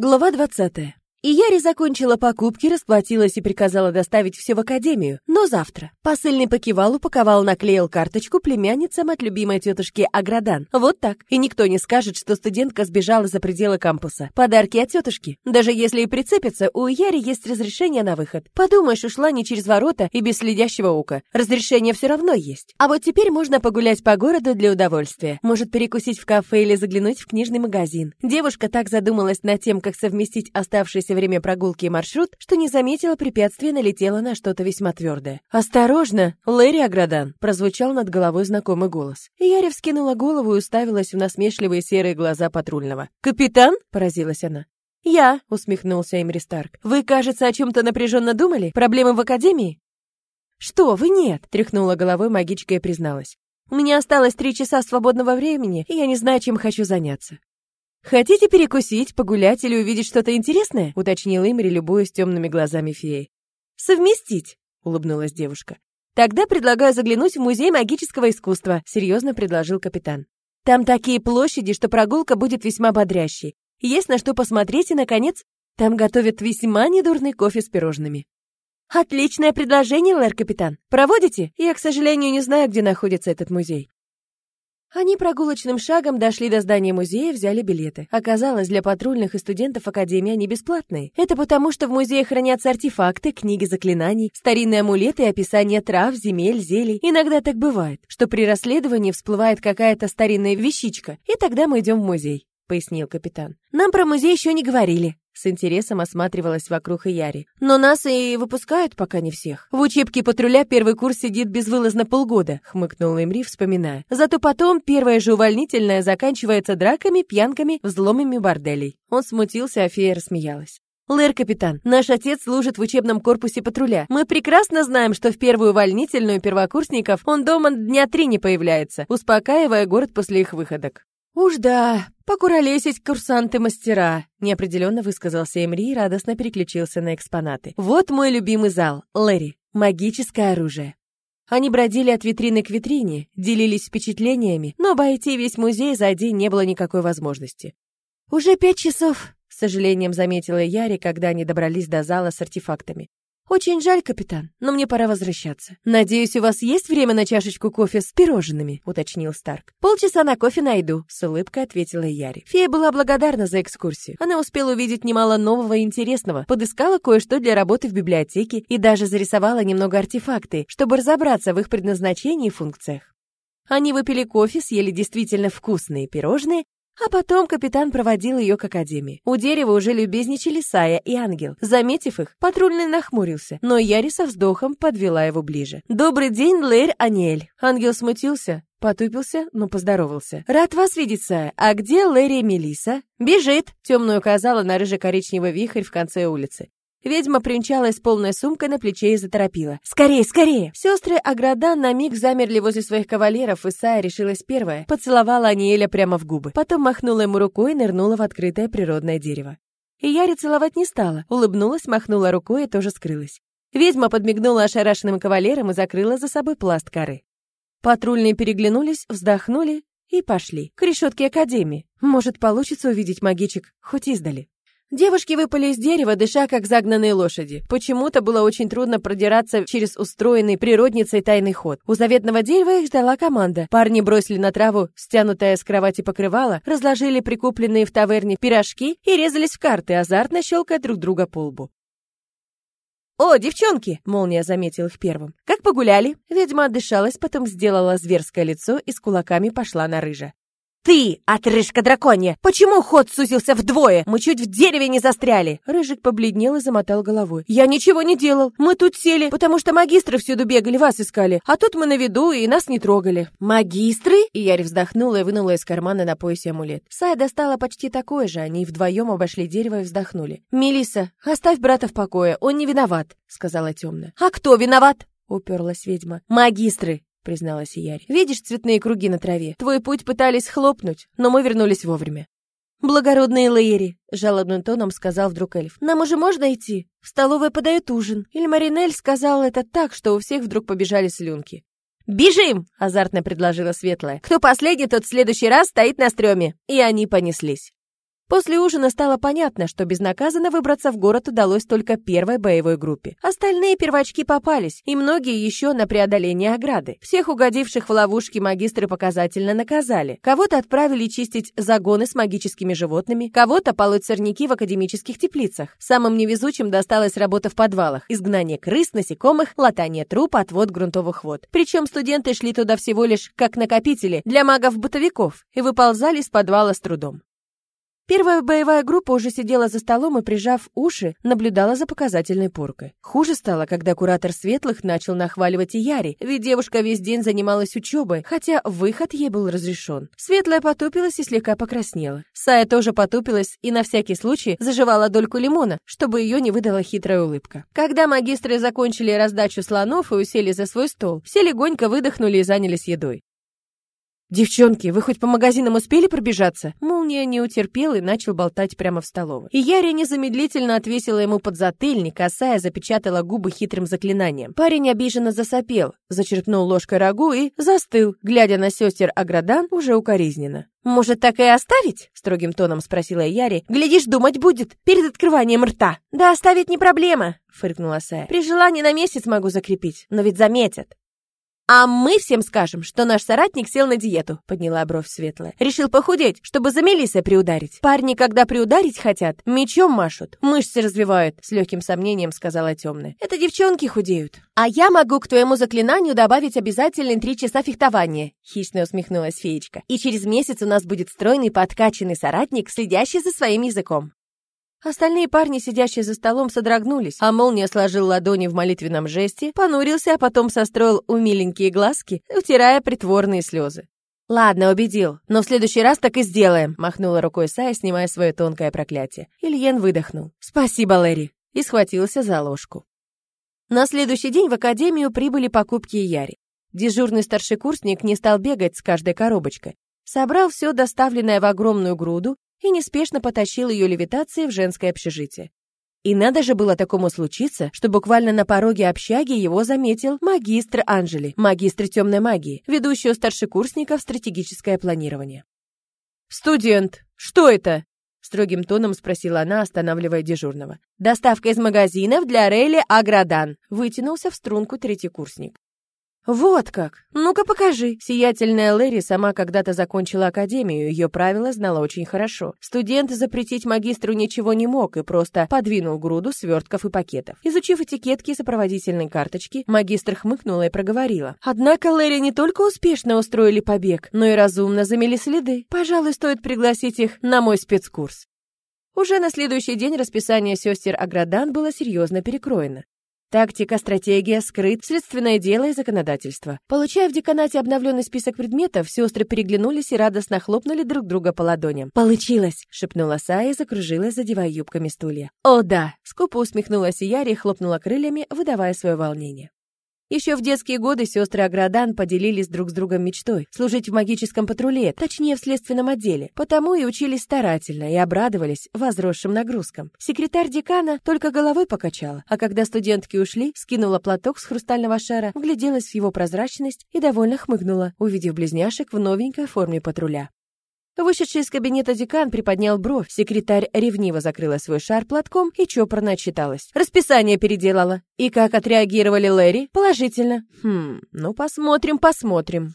Глава 20. И Яри закончила покупки, расплатилась и приказала доставить все в академию, но завтра. Посыльный покивал, упаковал, наклеил карточку племянницам от любимой тетушки Аградан. Вот так. И никто не скажет, что студентка сбежала за пределы кампуса. Подарки от тетушки. Даже если и прицепится, у Яри есть разрешение на выход. Подумаешь, ушла не через ворота и без следящего ока. Разрешение все равно есть. А вот теперь можно погулять по городу для удовольствия. Может перекусить в кафе или заглянуть в книжный магазин. Девушка так задумалась над тем, как совместить оставшиеся оставшееся время прогулки и маршрут, что не заметила препятствия, налетела на что-то весьма твердое. «Осторожно, Лэри Аградан!» — прозвучал над головой знакомый голос. И Яре вскинула голову и уставилась в насмешливые серые глаза патрульного. «Капитан?» — поразилась она. «Я», — усмехнулся Эмри Старк. «Вы, кажется, о чем-то напряженно думали? Проблемы в Академии?» «Что вы, нет!» — тряхнула головой магичка и призналась. «У меня осталось три часа свободного времени, и я не знаю, чем хочу заняться». «Хотите перекусить, погулять или увидеть что-то интересное?» — уточнил Имри, любуясь темными глазами феи. «Совместить», — улыбнулась девушка. «Тогда предлагаю заглянуть в Музей магического искусства», — серьезно предложил капитан. «Там такие площади, что прогулка будет весьма бодрящей. Есть на что посмотреть, и, наконец, там готовят весьма недурный кофе с пирожными». «Отличное предложение, лэр-капитан. Проводите? Я, к сожалению, не знаю, где находится этот музей». Они прогулочным шагом дошли до здания музея, взяли билеты. Оказалось, для патрульных и студентов академии они бесплатные. Это потому, что в музее хранятся артефакты, книги заклинаний, старинные амулеты и описания трав, земель, зелий. Иногда так бывает, что при расследовании всплывает какая-то старинная вещичка, и тогда мы идем в музей, пояснил капитан. Нам про музей еще не говорили. С интересом осматривалась вокруг Яри. «Но нас и выпускают пока не всех. В учебке патруля первый курс сидит безвылазно полгода», — хмыкнул Эмри, вспоминая. «Зато потом первое же увольнительное заканчивается драками, пьянками, взломами борделей». Он смутился, а фея рассмеялась. «Лэр, капитан, наш отец служит в учебном корпусе патруля. Мы прекрасно знаем, что в первую увольнительную первокурсников он дома дня три не появляется, успокаивая город после их выходок». «Уж да, покуролесить курсанты-мастера», — неопределенно высказался Эмри и радостно переключился на экспонаты. «Вот мой любимый зал, Лэри, магическое оружие». Они бродили от витрины к витрине, делились впечатлениями, но обойти весь музей за день не было никакой возможности. «Уже пять часов», — с сожалением заметила Яри, когда они добрались до зала с артефактами. «Очень жаль, капитан, но мне пора возвращаться. Надеюсь, у вас есть время на чашечку кофе с пирожными?» — уточнил Старк. «Полчаса на кофе найду», — с улыбкой ответила Яри. Фея была благодарна за экскурсию. Она успела увидеть немало нового и интересного, подыскала кое-что для работы в библиотеке и даже зарисовала немного артефакты, чтобы разобраться в их предназначении и функциях. Они выпили кофе, съели действительно вкусные пирожные а потом капитан проводил ее к академии. У дерева уже любезничали Сая и Ангел. Заметив их, патрульный нахмурился, но Яри со вздохом подвела его ближе. «Добрый день, Лейр Аниэль!» Ангел смутился, Потупился, но поздоровался. «Рад вас видеть, Сая. А где Лэри Мелиса? «Бежит!» — темную указала на рыже-коричневый вихрь в конце улицы. Ведьма примчалась полной сумкой на плече и заторопила. «Скорее, скорее!» Сестры Аграда на миг замерли возле своих кавалеров, и Сая решилась первая. Поцеловала Аниэля прямо в губы. Потом махнула ему рукой и нырнула в открытое природное дерево. И Яри целовать не стала. Улыбнулась, махнула рукой и тоже скрылась. Ведьма подмигнула ошарашенным кавалерам и закрыла за собой пласт коры. Патрульные переглянулись, вздохнули и пошли. К решетке Академии. Может, получится увидеть магичек, хоть издали. Девушки выпали из дерева, дыша как загнанные лошади. Почему-то было очень трудно продираться через устроенный природницей тайный ход. У заветного дерева их ждала команда. Парни бросили на траву стянутое с кровати покрывало, разложили прикупленные в таверне пирожки и резались в карты, азартно щелкая друг друга по лбу. «О, девчонки!» — Молния заметил их первым. «Как погуляли?» Ведьма отдышалась, потом сделала зверское лицо и с кулаками пошла на рыжа. «Ты, отрыжка драконья! Почему ход сузился вдвое? Мы чуть в дереве не застряли!» Рыжик побледнел и замотал головой. «Я ничего не делал. Мы тут сели, потому что магистры всюду бегали, вас искали. А тут мы на виду, и нас не трогали». «Магистры?» И Яри вздохнула и вынула из кармана на поясе амулет. Сая достала почти такой же, они вдвоем обошли дерево и вздохнули. Мелиса, оставь брата в покое, он не виноват», — сказала темная. «А кто виноват?» — уперлась ведьма. «Магистры!» Призналась Яри. «Видишь цветные круги на траве? Твой путь пытались хлопнуть, но мы вернулись вовремя». «Благородные Лейри», — жалобным тоном сказал вдруг эльф. «Нам уже можно идти? В столовой подают ужин». Или Маринель сказал это так, что у всех вдруг побежали слюнки. «Бежим!» — азартно предложила Светлая. «Кто последний, тот в следующий раз стоит на стреме». И они понеслись. После ужина стало понятно, что безнаказанно выбраться в город удалось только первой боевой группе. Остальные первочки попались, и многие еще на преодоление ограды. Всех угодивших в ловушки магистры показательно наказали. Кого-то отправили чистить загоны с магическими животными, кого-то полоть сорняки в академических теплицах. Самым невезучим досталась работа в подвалах, изгнание крыс, насекомых, латание труп, отвод грунтовых вод. Причем студенты шли туда всего лишь как накопители для магов-бытовиков и выползали из подвала с трудом. Первая боевая группа уже сидела за столом и, прижав уши, наблюдала за показательной поркой. Хуже стало, когда куратор Светлых начал нахваливать и Яри, ведь девушка весь день занималась учебой, хотя выход ей был разрешен. Светлая потупилась и слегка покраснела. Сая тоже потупилась и на всякий случай заживала дольку лимона, чтобы ее не выдала хитрая улыбка. Когда магистры закончили раздачу слонов и усели за свой стол, все легонько выдохнули и занялись едой. «Девчонки, вы хоть по магазинам успели пробежаться?» Молния не утерпел и начал болтать прямо в столовой. И Яри незамедлительно отвесила ему подзатыльник, касая запечатала губы хитрым заклинанием. Парень обиженно засопел, зачерпнул ложкой рагу и застыл, глядя на сестер Аградан уже укоризненно. «Может, так и оставить?» — строгим тоном спросила Яри. «Глядишь, думать будет перед открыванием рта». «Да оставить не проблема», — фыркнула Сая. «При желании на месяц могу закрепить, но ведь заметят». «А мы всем скажем, что наш соратник сел на диету», — подняла бровь светлая. «Решил похудеть, чтобы за Мелиссой приударить. Парни, когда приударить хотят, мечом машут, мышцы развивают», — с легким сомнением сказала темная. «Это девчонки худеют». «А я могу к твоему заклинанию добавить обязательно три часа фехтования», — хищно усмехнулась феечка. «И через месяц у нас будет стройный подкачанный соратник, следящий за своим языком». Остальные парни, сидящие за столом, содрогнулись, а молния сложил ладони в молитвенном жесте, понурился, а потом состроил умиленькие глазки, утирая притворные слезы. «Ладно, убедил, но в следующий раз так и сделаем», махнула рукой Сая, снимая свое тонкое проклятие. Ильен выдохнул. «Спасибо, Лэри», и схватился за ложку. На следующий день в академию прибыли покупки Яри. Дежурный старший курсник не стал бегать с каждой коробочкой. Собрал все доставленное в огромную груду и неспешно потащил ее левитацией в женское общежитие. И надо же было такому случиться, что буквально на пороге общаги его заметил магистр Анжели, магистр темной магии, ведущий у старшекурсников стратегическое планирование. «Студент, что это?» Строгим тоном спросила она, останавливая дежурного. «Доставка из магазинов для Рейли Аградан», вытянулся в струнку третий курсник. «Вот как! Ну-ка покажи!» Сиятельная Лэри сама когда-то закончила академию, ее правила знала очень хорошо. Студент запретить магистру ничего не мог и просто подвинул груду свертков и пакетов. Изучив этикетки и сопроводительные карточки, магистр хмыкнула и проговорила. Однако Лэри не только успешно устроили побег, но и разумно замели следы. Пожалуй, стоит пригласить их на мой спецкурс. Уже на следующий день расписание сестер Аградан было серьезно перекроено. Тактика, стратегия, скрыт, следственное дело и законодательство. Получая в деканате обновленный список предметов, сестры переглянулись и радостно хлопнули друг друга по ладоням. «Получилось!» — шепнула Сая и закружилась, задевая юбками стулья. «О, да!» — скупо усмехнулась Яри и хлопнула крыльями, выдавая свое волнение. Еще в детские годы сестры Аградан поделились друг с другом мечтой служить в магическом патруле, точнее в следственном отделе, потому и учились старательно и обрадовались возросшим нагрузкам. Секретарь декана только головой покачала, а когда студентки ушли, скинула платок с хрустального шара, вгляделась в его прозрачность и довольно хмыгнула, увидев близняшек в новенькой форме патруля. Вышедший из кабинета декан приподнял бровь, секретарь ревниво закрыла свой шар платком и чопорно отчиталась. Расписание переделала. И как отреагировали Лэри? Положительно. Хм, ну посмотрим, посмотрим.